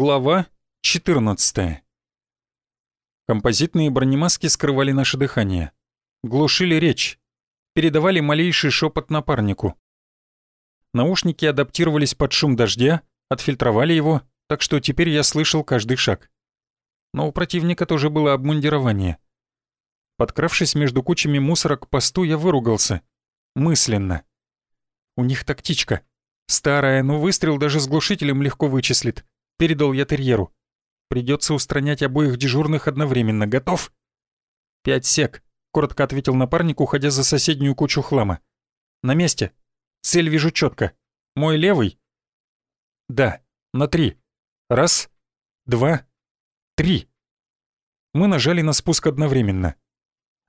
Глава 14 Композитные бронемаски скрывали наше дыхание. Глушили речь. Передавали малейший шепот напарнику. Наушники адаптировались под шум дождя, отфильтровали его, так что теперь я слышал каждый шаг. Но у противника тоже было обмундирование. Подкравшись между кучами мусора к посту, я выругался. Мысленно. У них тактичка. Старая, но выстрел даже с глушителем легко вычислит. Передал я терьеру. Придется устранять обоих дежурных одновременно. Готов? Пять сек, коротко ответил напарник, уходя за соседнюю кучу хлама. На месте. Цель вижу четко. Мой левый? Да, на три. Раз, два, три. Мы нажали на спуск одновременно.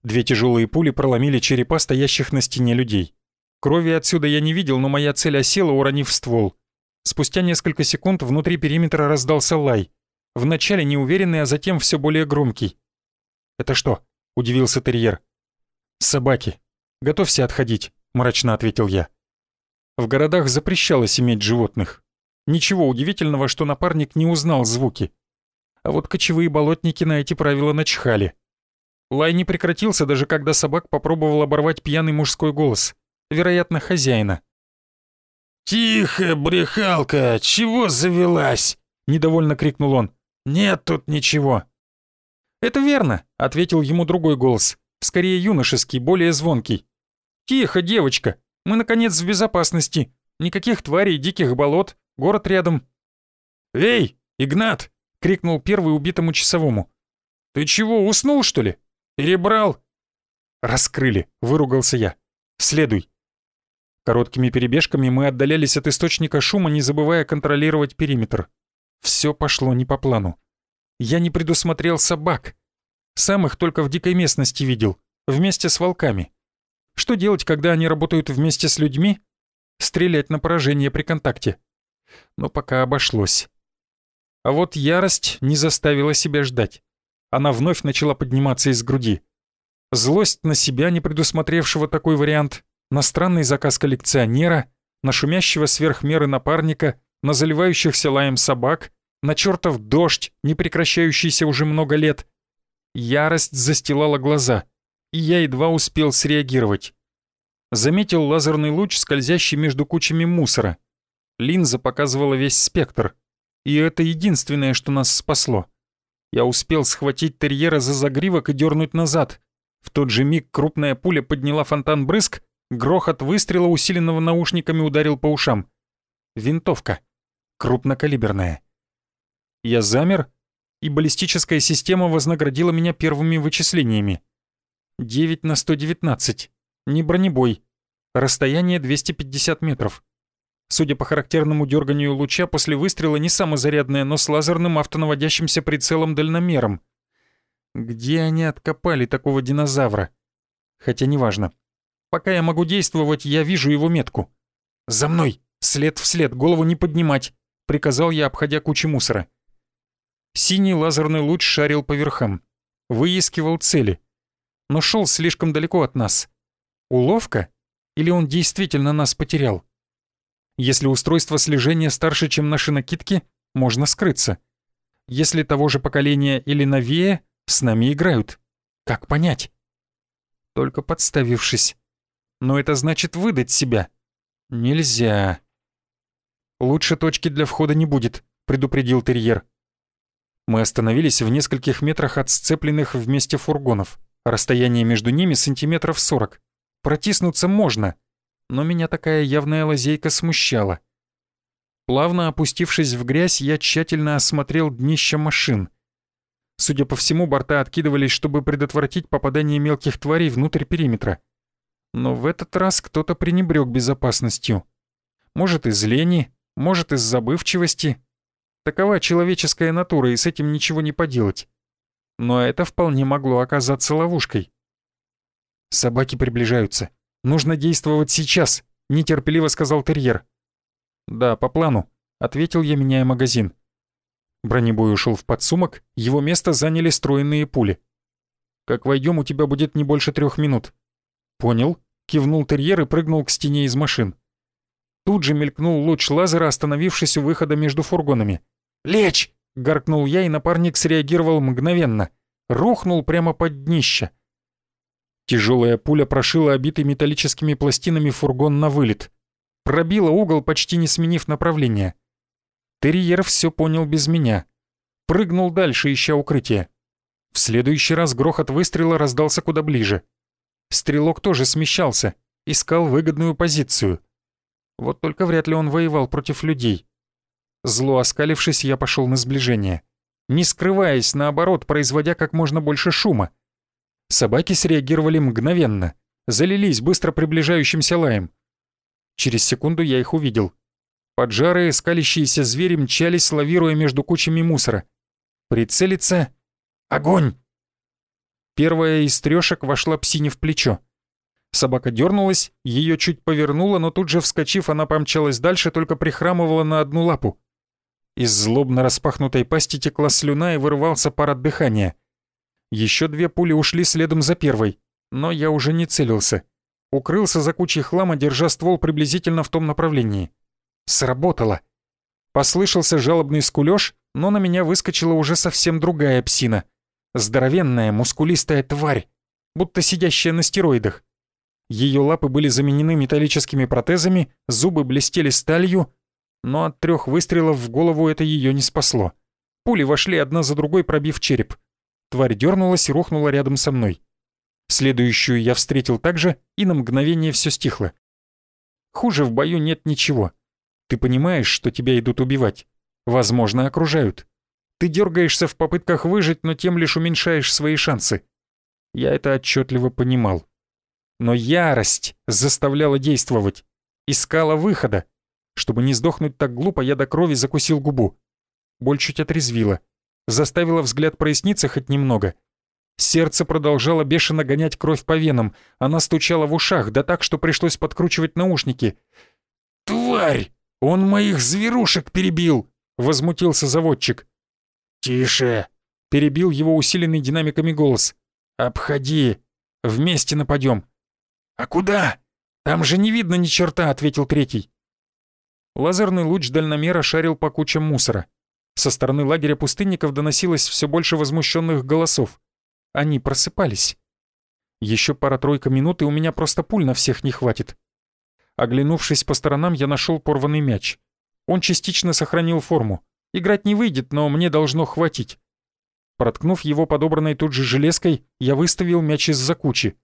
Две тяжелые пули проломили черепа стоящих на стене людей. Крови отсюда я не видел, но моя цель осела, уронив ствол. Спустя несколько секунд внутри периметра раздался лай. Вначале неуверенный, а затем все более громкий. «Это что?» — удивился терьер. «Собаки. Готовься отходить», — мрачно ответил я. В городах запрещалось иметь животных. Ничего удивительного, что напарник не узнал звуки. А вот кочевые болотники на эти правила начхали. Лай не прекратился, даже когда собак попробовал оборвать пьяный мужской голос. Вероятно, хозяина. «Тихо, брехалка, чего завелась?» — недовольно крикнул он. «Нет тут ничего». «Это верно», — ответил ему другой голос, скорее юношеский, более звонкий. «Тихо, девочка, мы, наконец, в безопасности. Никаких тварей, диких болот, город рядом». «Эй, Игнат!» — крикнул первый убитому часовому. «Ты чего, уснул, что ли? Перебрал?» «Раскрыли», — выругался я. «Следуй». Короткими перебежками мы отдалялись от источника шума, не забывая контролировать периметр. Все пошло не по плану. Я не предусмотрел собак. Сам их только в дикой местности видел, вместе с волками. Что делать, когда они работают вместе с людьми? Стрелять на поражение при контакте. Но пока обошлось. А вот ярость не заставила себя ждать. Она вновь начала подниматься из груди. Злость на себя, не предусмотревшего такой вариант, на странный заказ коллекционера, на шумящего сверх меры напарника, на заливающихся лаем собак, на чертов дождь, не прекращающийся уже много лет. Ярость застилала глаза, и я едва успел среагировать. Заметил лазерный луч, скользящий между кучами мусора. Линза показывала весь спектр, и это единственное, что нас спасло. Я успел схватить терьера за загривок и дернуть назад. В тот же миг крупная пуля подняла фонтан брызг, Грохот выстрела, усиленного наушниками, ударил по ушам. Винтовка. Крупнокалиберная. Я замер, и баллистическая система вознаградила меня первыми вычислениями. 9 на 119. Не бронебой. Расстояние 250 метров. Судя по характерному дерганию луча, после выстрела не самозарядное, но с лазерным автонаводящимся прицелом-дальномером. Где они откопали такого динозавра? Хотя неважно. Пока я могу действовать, я вижу его метку. «За мной! След в след, голову не поднимать!» — приказал я, обходя кучу мусора. Синий лазерный луч шарил по верхам. Выискивал цели. Но шел слишком далеко от нас. Уловка? Или он действительно нас потерял? Если устройство слежения старше, чем наши накидки, можно скрыться. Если того же поколения или новее, с нами играют. Как понять? Только подставившись но это значит выдать себя. Нельзя. Лучше точки для входа не будет, предупредил терьер. Мы остановились в нескольких метрах от сцепленных вместе фургонов. Расстояние между ними сантиметров сорок. Протиснуться можно, но меня такая явная лазейка смущала. Плавно опустившись в грязь, я тщательно осмотрел днище машин. Судя по всему, борта откидывались, чтобы предотвратить попадание мелких тварей внутрь периметра. Но в этот раз кто-то пренебрег безопасностью. Может, из лени, может, из забывчивости. Такова человеческая натура, и с этим ничего не поделать. Но это вполне могло оказаться ловушкой. «Собаки приближаются. Нужно действовать сейчас», — нетерпеливо сказал терьер. «Да, по плану», — ответил я, меняя магазин. Бронебой ушел в подсумок, его место заняли стройные пули. «Как войдем, у тебя будет не больше трех минут. «Понял», — кивнул терьер и прыгнул к стене из машин. Тут же мелькнул луч лазера, остановившись у выхода между фургонами. «Лечь!» — гаркнул я, и напарник среагировал мгновенно. Рухнул прямо под днище. Тяжелая пуля прошила обитый металлическими пластинами фургон на вылет. Пробила угол, почти не сменив направление. Терьер все понял без меня. Прыгнул дальше, ища укрытие. В следующий раз грохот выстрела раздался куда ближе. Стрелок тоже смещался, искал выгодную позицию. Вот только вряд ли он воевал против людей. Зло оскалившись, я пошел на сближение. Не скрываясь, наоборот, производя как можно больше шума. Собаки среагировали мгновенно, залились быстро приближающимся лаем. Через секунду я их увидел. Поджарые, скалящиеся звери мчались, лавируя между кучами мусора. Прицелиться... Огонь! Первая из трёшек вошла псине в плечо. Собака дернулась, ее чуть повернула, но тут же, вскочив, она помчалась дальше, только прихрамывала на одну лапу. Из злобно распахнутой пасти текла слюна и вырывался пар от дыхания. Еще две пули ушли следом за первой, но я уже не целился. Укрылся за кучей хлама, держа ствол приблизительно в том направлении. Сработало. Послышался жалобный скулёж, но на меня выскочила уже совсем другая псина. Здоровенная, мускулистая тварь, будто сидящая на стероидах. Ее лапы были заменены металлическими протезами, зубы блестели сталью, но от трех выстрелов в голову это ее не спасло. Пули вошли одна за другой, пробив череп. Тварь дернулась и рухнула рядом со мной. Следующую я встретил так же, и на мгновение все стихло. Хуже в бою нет ничего. Ты понимаешь, что тебя идут убивать. Возможно, окружают. Ты дергаешься в попытках выжить, но тем лишь уменьшаешь свои шансы. Я это отчетливо понимал. Но ярость заставляла действовать. Искала выхода. Чтобы не сдохнуть так глупо, я до крови закусил губу. Боль чуть отрезвила заставила взгляд проясниться хоть немного. Сердце продолжало бешено гонять кровь по венам, она стучала в ушах, да так, что пришлось подкручивать наушники. «Тварь! Он моих зверушек перебил!» — возмутился заводчик. «Тише!» — перебил его усиленный динамиками голос. «Обходи! Вместе нападем!» «А куда? Там же не видно ни черта!» — ответил третий. Лазерный луч дальномера шарил по кучам мусора. Со стороны лагеря пустынников доносилось все больше возмущенных голосов. Они просыпались. Еще пара-тройка минут, и у меня просто пуль на всех не хватит. Оглянувшись по сторонам, я нашел порванный мяч. Он частично сохранил форму. Играть не выйдет, но мне должно хватить. Проткнув его подобранной тут же железкой, я выставил мяч из-за кучи.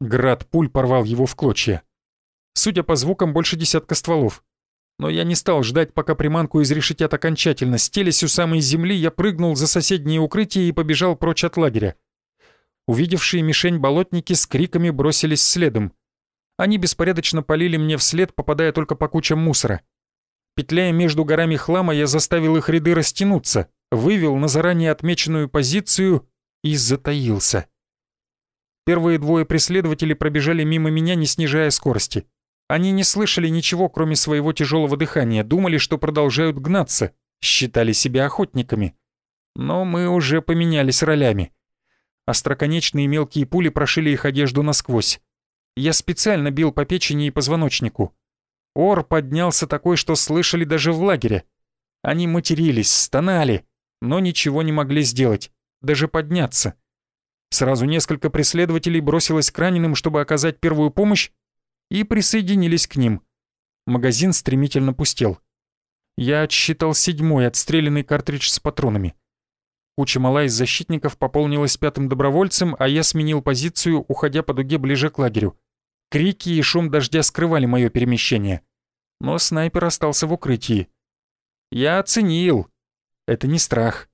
Град пуль порвал его в клочья. Судя по звукам, больше десятка стволов. Но я не стал ждать, пока приманку изрешетят окончательно. Стелясь у самой земли, я прыгнул за соседнее укрытие и побежал прочь от лагеря. Увидевшие мишень болотники с криками бросились следом. Они беспорядочно полили мне вслед, попадая только по кучам мусора. Петляя между горами хлама, я заставил их ряды растянуться, вывел на заранее отмеченную позицию и затаился. Первые двое преследователей пробежали мимо меня, не снижая скорости. Они не слышали ничего, кроме своего тяжелого дыхания, думали, что продолжают гнаться, считали себя охотниками. Но мы уже поменялись ролями. Остроконечные мелкие пули прошили их одежду насквозь. Я специально бил по печени и позвоночнику. Ор поднялся такой, что слышали даже в лагере. Они матерились, стонали, но ничего не могли сделать, даже подняться. Сразу несколько преследователей бросилось к раненым, чтобы оказать первую помощь, и присоединились к ним. Магазин стремительно пустел. Я отсчитал седьмой отстрелянный картридж с патронами. Куча мала из защитников пополнилась пятым добровольцем, а я сменил позицию, уходя по дуге ближе к лагерю. Крики и шум дождя скрывали мое перемещение. Но снайпер остался в укрытии. Я оценил. Это не страх.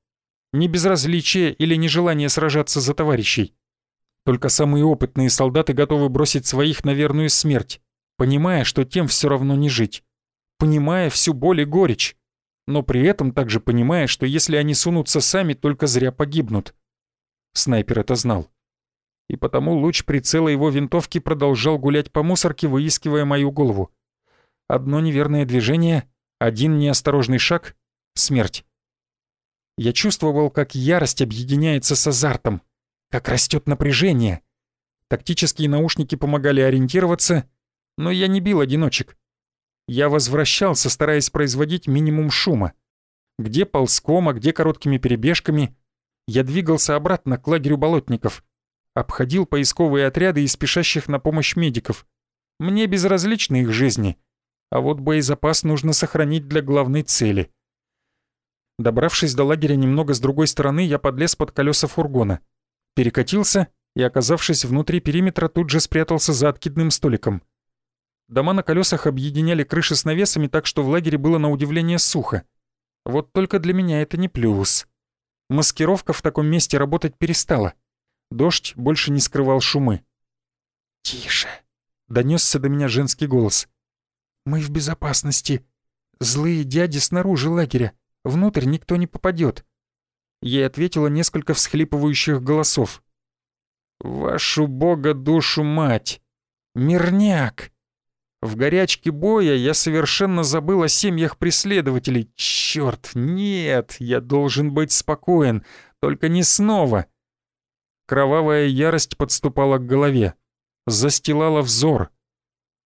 Не безразличие или нежелание сражаться за товарищей. Только самые опытные солдаты готовы бросить своих на верную смерть, понимая, что тем все равно не жить, понимая всю боль и горечь, но при этом также понимая, что если они сунутся сами, только зря погибнут. Снайпер это знал. И потому луч прицела его винтовки продолжал гулять по мусорке, выискивая мою голову. Одно неверное движение, один неосторожный шаг — смерть. Я чувствовал, как ярость объединяется с азартом — как растет напряжение. Тактические наушники помогали ориентироваться, но я не бил одиночек. Я возвращался, стараясь производить минимум шума. Где ползком, а где короткими перебежками. Я двигался обратно к лагерю болотников. Обходил поисковые отряды и спешащих на помощь медиков. Мне безразличны их жизни. А вот боезапас нужно сохранить для главной цели. Добравшись до лагеря немного с другой стороны, я подлез под колеса фургона. Перекатился и, оказавшись внутри периметра, тут же спрятался за откидным столиком. Дома на колесах объединяли крыши с навесами, так что в лагере было на удивление сухо. Вот только для меня это не плюс. Маскировка в таком месте работать перестала. Дождь больше не скрывал шумы. «Тише!» — донесся до меня женский голос. «Мы в безопасности. Злые дяди снаружи лагеря. Внутрь никто не попадет. Ей ответило несколько всхлипывающих голосов. «Вашу бога душу мать! Мирняк!» В горячке боя я совершенно забыл о семьях преследователей. Черт, нет, я должен быть спокоен, только не снова. Кровавая ярость подступала к голове, застилала взор.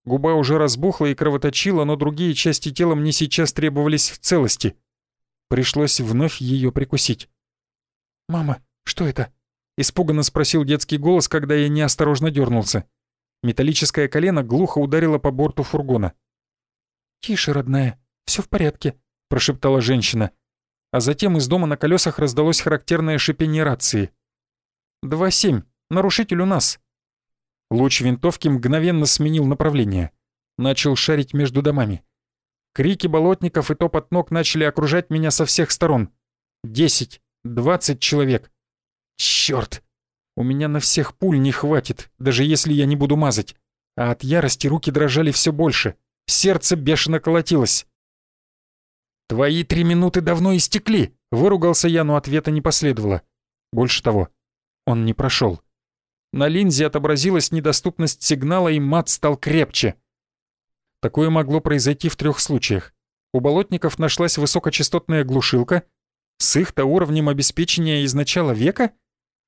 Губа уже разбухла и кровоточила, но другие части тела мне сейчас требовались в целости. Пришлось вновь ее прикусить. «Мама, что это?» — испуганно спросил детский голос, когда я неосторожно дернулся. Металлическое колено глухо ударило по борту фургона. «Тише, родная, все в порядке», — прошептала женщина. А затем из дома на колесах раздалось характерное шипение рации. «Два семь, нарушитель у нас». Луч винтовки мгновенно сменил направление. Начал шарить между домами. Крики болотников и топот ног начали окружать меня со всех сторон. Десять, двадцать человек. Чёрт! У меня на всех пуль не хватит, даже если я не буду мазать. А от ярости руки дрожали все больше. Сердце бешено колотилось. «Твои три минуты давно истекли!» — выругался я, но ответа не последовало. Больше того, он не прошел. На линзе отобразилась недоступность сигнала, и мат стал крепче. Такое могло произойти в трех случаях. У болотников нашлась высокочастотная глушилка. С их-то уровнем обеспечения из начала века?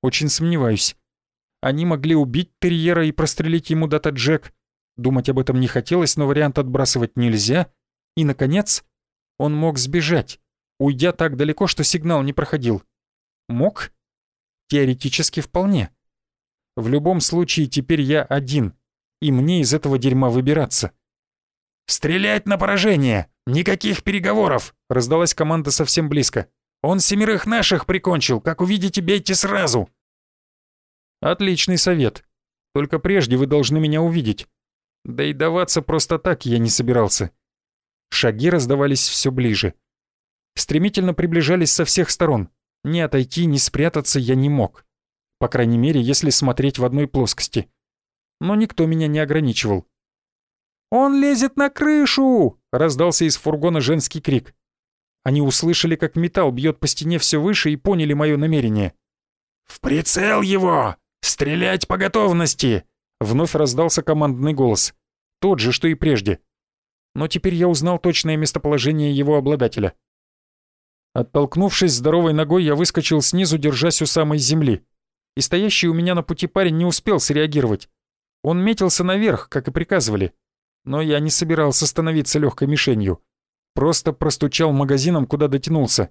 Очень сомневаюсь. Они могли убить терьера и прострелить ему дата-джек. Думать об этом не хотелось, но вариант отбрасывать нельзя. И, наконец, он мог сбежать, уйдя так далеко, что сигнал не проходил. Мог? Теоретически вполне. В любом случае, теперь я один, и мне из этого дерьма выбираться. «Стрелять на поражение! Никаких переговоров!» — раздалась команда совсем близко. «Он семерых наших прикончил! Как увидите, бейте сразу!» «Отличный совет. Только прежде вы должны меня увидеть. Да и даваться просто так я не собирался». Шаги раздавались все ближе. Стремительно приближались со всех сторон. Ни отойти, ни спрятаться я не мог. По крайней мере, если смотреть в одной плоскости. Но никто меня не ограничивал. «Он лезет на крышу!» — раздался из фургона женский крик. Они услышали, как металл бьет по стене все выше и поняли мое намерение. «В прицел его! Стрелять по готовности!» Вновь раздался командный голос. Тот же, что и прежде. Но теперь я узнал точное местоположение его обладателя. Оттолкнувшись здоровой ногой, я выскочил снизу, держась у самой земли. И стоящий у меня на пути парень не успел среагировать. Он метился наверх, как и приказывали но я не собирался становиться легкой мишенью. Просто простучал магазином, куда дотянулся.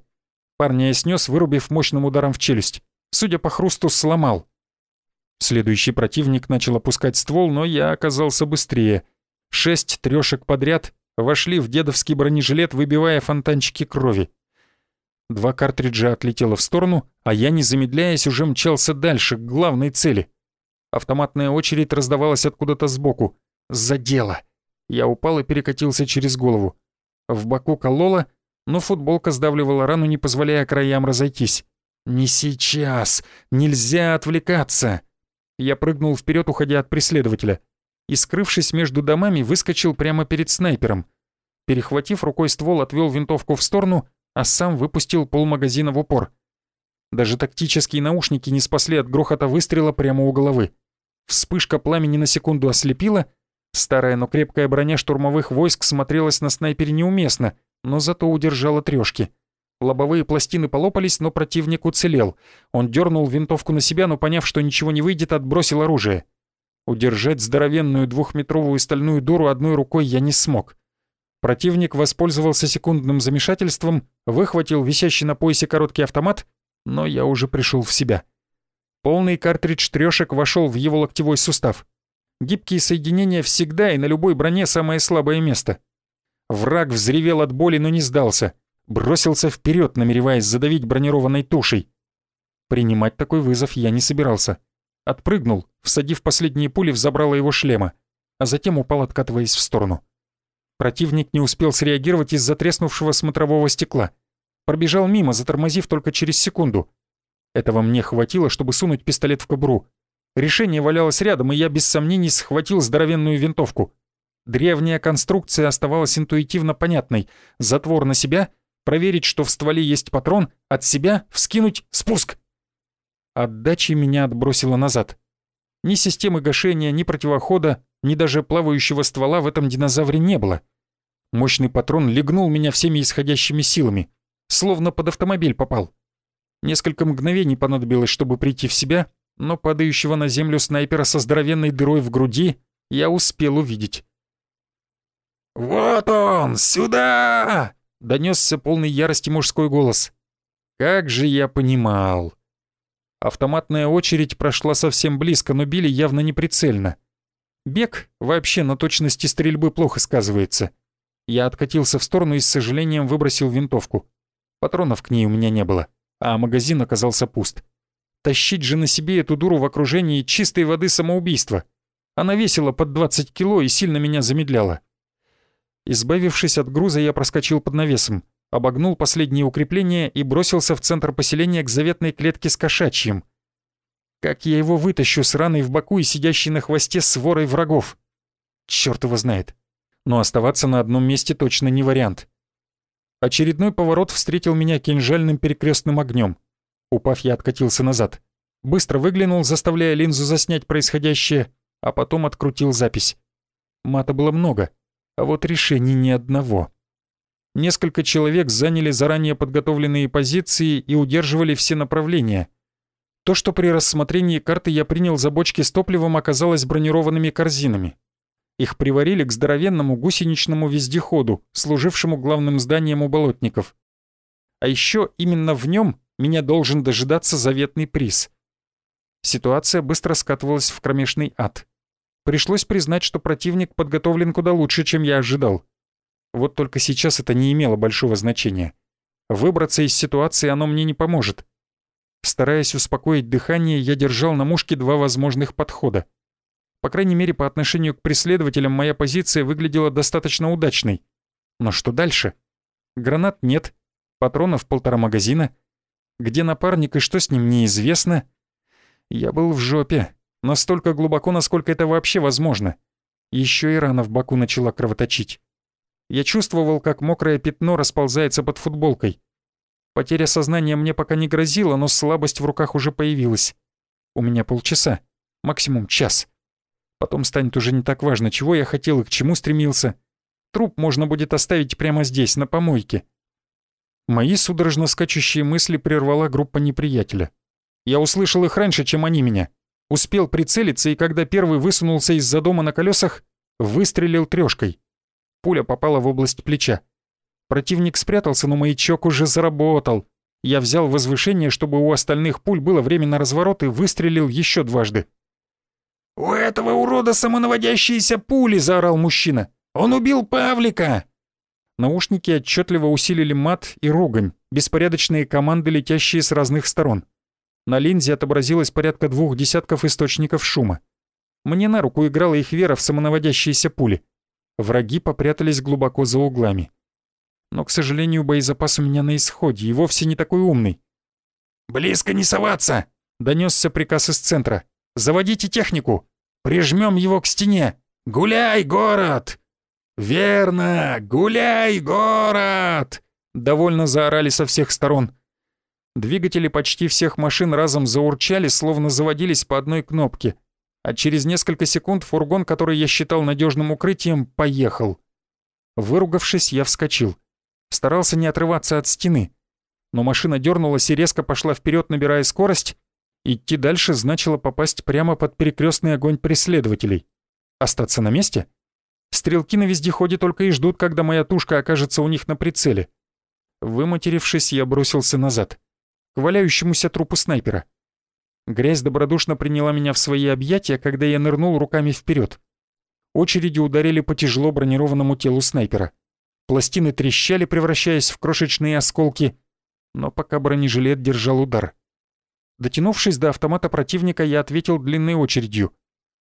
Парня я снес, вырубив мощным ударом в челюсть. Судя по хрусту, сломал. Следующий противник начал опускать ствол, но я оказался быстрее. Шесть трёшек подряд вошли в дедовский бронежилет, выбивая фонтанчики крови. Два картриджа отлетело в сторону, а я, не замедляясь, уже мчался дальше, к главной цели. Автоматная очередь раздавалась откуда-то сбоку. Задело. Я упал и перекатился через голову. В боку кололо, но футболка сдавливала рану, не позволяя краям разойтись. «Не сейчас! Нельзя отвлекаться!» Я прыгнул вперед, уходя от преследователя. И, скрывшись между домами, выскочил прямо перед снайпером. Перехватив рукой ствол, отвел винтовку в сторону, а сам выпустил полмагазина в упор. Даже тактические наушники не спасли от грохота выстрела прямо у головы. Вспышка пламени на секунду ослепила — Старая, но крепкая броня штурмовых войск смотрелась на снайпере неуместно, но зато удержала трёшки. Лобовые пластины полопались, но противник уцелел. Он дернул винтовку на себя, но поняв, что ничего не выйдет, отбросил оружие. Удержать здоровенную двухметровую стальную дуру одной рукой я не смог. Противник воспользовался секундным замешательством, выхватил висящий на поясе короткий автомат, но я уже пришел в себя. Полный картридж трёшек вошел в его локтевой сустав. Гибкие соединения всегда и на любой броне самое слабое место. Враг взревел от боли, но не сдался. Бросился вперед, намереваясь задавить бронированной тушей. Принимать такой вызов я не собирался. Отпрыгнул, всадив последние пули в забрало его шлема, а затем упал, откатываясь в сторону. Противник не успел среагировать из-за треснувшего смотрового стекла. Пробежал мимо, затормозив только через секунду. Этого мне хватило, чтобы сунуть пистолет в кобуру. Решение валялось рядом, и я без сомнений схватил здоровенную винтовку. Древняя конструкция оставалась интуитивно понятной. Затвор на себя, проверить, что в стволе есть патрон, от себя вскинуть спуск. Отдачи меня отбросило назад. Ни системы гашения, ни противохода, ни даже плавающего ствола в этом динозавре не было. Мощный патрон легнул меня всеми исходящими силами, словно под автомобиль попал. Несколько мгновений понадобилось, чтобы прийти в себя, но падающего на землю снайпера со здоровенной дырой в груди я успел увидеть. «Вот он! Сюда!» — донесся полный ярости мужской голос. Как же я понимал. Автоматная очередь прошла совсем близко, но били явно неприцельно. Бег вообще на точности стрельбы плохо сказывается. Я откатился в сторону и с сожалением выбросил винтовку. Патронов к ней у меня не было, а магазин оказался пуст. Тащить же на себе эту дуру в окружении чистой воды самоубийства. Она весила под 20 кило и сильно меня замедляла. Избавившись от груза, я проскочил под навесом, обогнул последние укрепления и бросился в центр поселения к заветной клетке с кошачьим — как я его вытащу с раной в боку и сидящей на хвосте с ворой врагов? Чёрт его знает. Но оставаться на одном месте точно не вариант. Очередной поворот встретил меня кинжальным перекрестным огнем. Упав, я откатился назад. Быстро выглянул, заставляя линзу заснять происходящее, а потом открутил запись. Мата было много, а вот решений ни одного. Несколько человек заняли заранее подготовленные позиции и удерживали все направления — то, что при рассмотрении карты я принял за бочки с топливом, оказалось бронированными корзинами. Их приварили к здоровенному гусеничному вездеходу, служившему главным зданием у болотников. А еще именно в нем меня должен дожидаться заветный приз. Ситуация быстро скатывалась в кромешный ад. Пришлось признать, что противник подготовлен куда лучше, чем я ожидал. Вот только сейчас это не имело большого значения. Выбраться из ситуации оно мне не поможет. Стараясь успокоить дыхание, я держал на мушке два возможных подхода. По крайней мере, по отношению к преследователям моя позиция выглядела достаточно удачной. Но что дальше? Гранат нет, патронов полтора магазина. Где напарник и что с ним, неизвестно. Я был в жопе. Настолько глубоко, насколько это вообще возможно. Еще и рана в боку начала кровоточить. Я чувствовал, как мокрое пятно расползается под футболкой. Потеря сознания мне пока не грозила, но слабость в руках уже появилась. У меня полчаса, максимум час. Потом станет уже не так важно, чего я хотел и к чему стремился. Труп можно будет оставить прямо здесь, на помойке. Мои судорожно скачущие мысли прервала группа неприятеля. Я услышал их раньше, чем они меня. Успел прицелиться, и когда первый высунулся из-за дома на колесах, выстрелил трёшкой. Пуля попала в область плеча. Противник спрятался, но маячок уже заработал. Я взял возвышение, чтобы у остальных пуль было время на разворот и выстрелил еще дважды. «У этого урода самонаводящиеся пули!» — заорал мужчина. «Он убил Павлика!» Наушники отчетливо усилили мат и ругань, беспорядочные команды, летящие с разных сторон. На линзе отобразилось порядка двух десятков источников шума. Мне на руку играла их вера в самонаводящиеся пули. Враги попрятались глубоко за углами. Но, к сожалению, боезапас у меня на исходе и вовсе не такой умный. «Близко не соваться!» — донесся приказ из центра. «Заводите технику! Прижмем его к стене! Гуляй, город!» «Верно! Гуляй, город!» — довольно заорали со всех сторон. Двигатели почти всех машин разом заурчали, словно заводились по одной кнопке. А через несколько секунд фургон, который я считал надежным укрытием, поехал. Выругавшись, я вскочил. Старался не отрываться от стены. Но машина дернулась и резко пошла вперед, набирая скорость. Идти дальше значило попасть прямо под перекрестный огонь преследователей. Остаться на месте? Стрелки на вездеходе только и ждут, когда моя тушка окажется у них на прицеле. Выматерившись, я бросился назад, к валяющемуся трупу снайпера. Грязь добродушно приняла меня в свои объятия, когда я нырнул руками вперед. Очереди ударили по тяжело бронированному телу снайпера. Пластины трещали, превращаясь в крошечные осколки, но пока бронежилет держал удар. Дотянувшись до автомата противника, я ответил длинной очередью.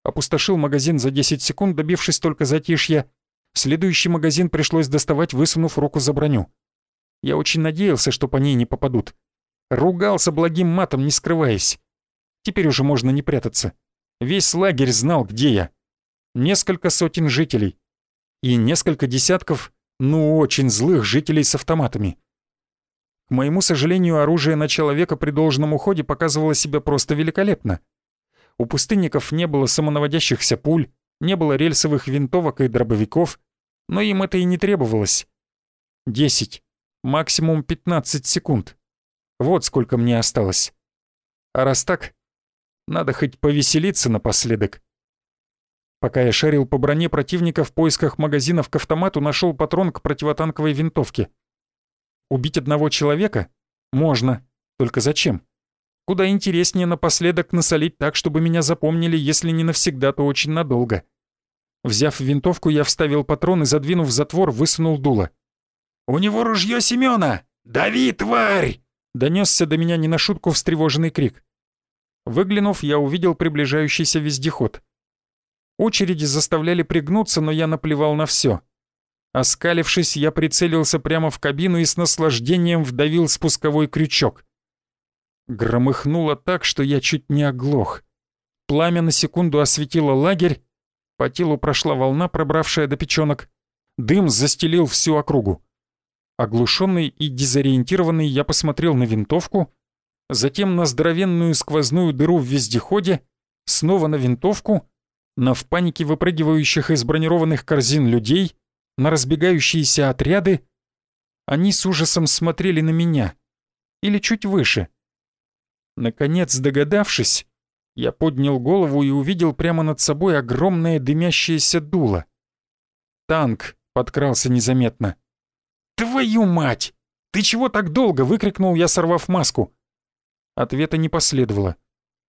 Опустошил магазин за 10 секунд, добившись только затишья. Следующий магазин пришлось доставать, высунув руку за броню. Я очень надеялся, что по ней не попадут. Ругался благим матом, не скрываясь. Теперь уже можно не прятаться. Весь лагерь знал, где я. Несколько сотен жителей. И несколько десятков, ну, очень злых жителей с автоматами. К моему сожалению, оружие на человека при должном уходе показывало себя просто великолепно. У пустынников не было самонаводящихся пуль, не было рельсовых винтовок и дробовиков, но им это и не требовалось. Десять, максимум пятнадцать секунд. Вот сколько мне осталось. А раз так, надо хоть повеселиться напоследок. Пока я шарил по броне противника в поисках магазинов к автомату, нашел патрон к противотанковой винтовке. Убить одного человека? Можно. Только зачем? Куда интереснее напоследок насолить так, чтобы меня запомнили, если не навсегда, то очень надолго. Взяв винтовку, я вставил патрон и, задвинув затвор, высунул дуло. «У него ружье Семёна! Дави, тварь!» Донесся до меня не на шутку встревоженный крик. Выглянув, я увидел приближающийся вездеход. Очереди заставляли пригнуться, но я наплевал на все. Оскалившись, я прицелился прямо в кабину и с наслаждением вдавил спусковой крючок. Громыхнуло так, что я чуть не оглох. Пламя на секунду осветило лагерь, по телу прошла волна, пробравшая до печенок. Дым застелил всю округу. Оглушенный и дезориентированный, я посмотрел на винтовку, затем на здоровенную сквозную дыру в вездеходе, снова на винтовку, на в панике выпрыгивающих из бронированных корзин людей — на разбегающиеся отряды, они с ужасом смотрели на меня. Или чуть выше. Наконец, догадавшись, я поднял голову и увидел прямо над собой огромное дымящееся дуло. Танк подкрался незаметно. «Твою мать! Ты чего так долго?» — выкрикнул я, сорвав маску. Ответа не последовало.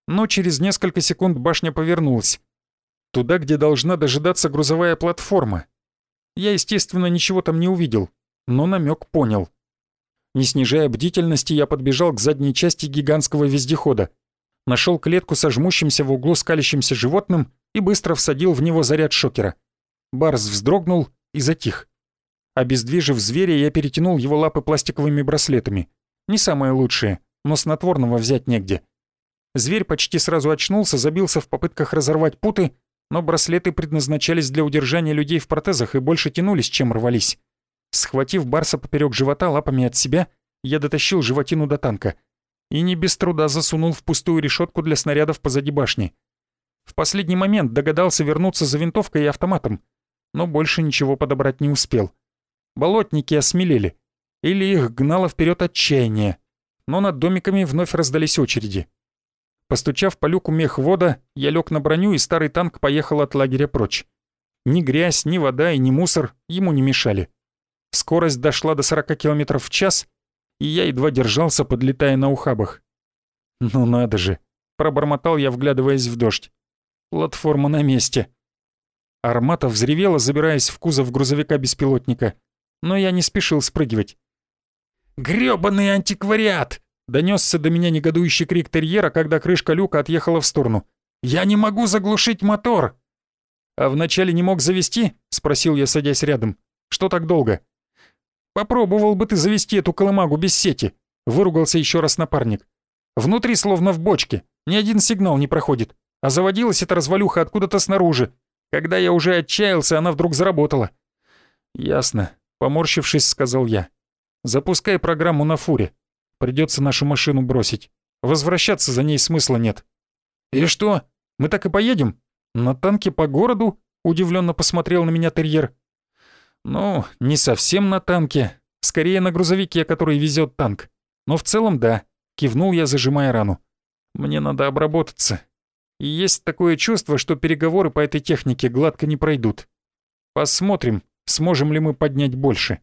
Но через несколько секунд башня повернулась. Туда, где должна дожидаться грузовая платформа. Я, естественно, ничего там не увидел, но намек понял. Не снижая бдительности, я подбежал к задней части гигантского вездехода, нашел клетку со жмущимся в углу скалящимся животным и быстро всадил в него заряд шокера. Барс вздрогнул и затих. Обездвижив зверя, я перетянул его лапы пластиковыми браслетами. Не самое лучшее, но снотворного взять негде. Зверь почти сразу очнулся, забился в попытках разорвать путы, но браслеты предназначались для удержания людей в протезах и больше тянулись, чем рвались. Схватив Барса поперек живота лапами от себя, я дотащил животину до танка и не без труда засунул в пустую решетку для снарядов позади башни. В последний момент догадался вернуться за винтовкой и автоматом, но больше ничего подобрать не успел. Болотники осмелели, или их гнало вперед отчаяние, но над домиками вновь раздались очереди. Постучав по люку мехвода, я лег на броню, и старый танк поехал от лагеря прочь. Ни грязь, ни вода и ни мусор ему не мешали. Скорость дошла до 40 км в час, и я едва держался, подлетая на ухабах. «Ну надо же!» — пробормотал я, вглядываясь в дождь. «Платформа на месте». Армата взревела, забираясь в кузов грузовика-беспилотника, но я не спешил спрыгивать. «Грёбаный антиквариат!» Донесся до меня негодующий крик терьера, когда крышка люка отъехала в сторону. «Я не могу заглушить мотор!» «А вначале не мог завести?» — спросил я, садясь рядом. «Что так долго?» «Попробовал бы ты завести эту колымагу без сети», — выругался еще раз напарник. «Внутри словно в бочке, ни один сигнал не проходит, а заводилась эта развалюха откуда-то снаружи. Когда я уже отчаялся, она вдруг заработала». «Ясно», — поморщившись, сказал я. «Запускай программу на фуре. Придется нашу машину бросить. Возвращаться за ней смысла нет. И что, мы так и поедем? На танке по городу? Удивленно посмотрел на меня терьер. Ну, не совсем на танке. Скорее на грузовике, который везет танк. Но в целом да. Кивнул я, зажимая рану. Мне надо обработаться. И есть такое чувство, что переговоры по этой технике гладко не пройдут. Посмотрим, сможем ли мы поднять больше.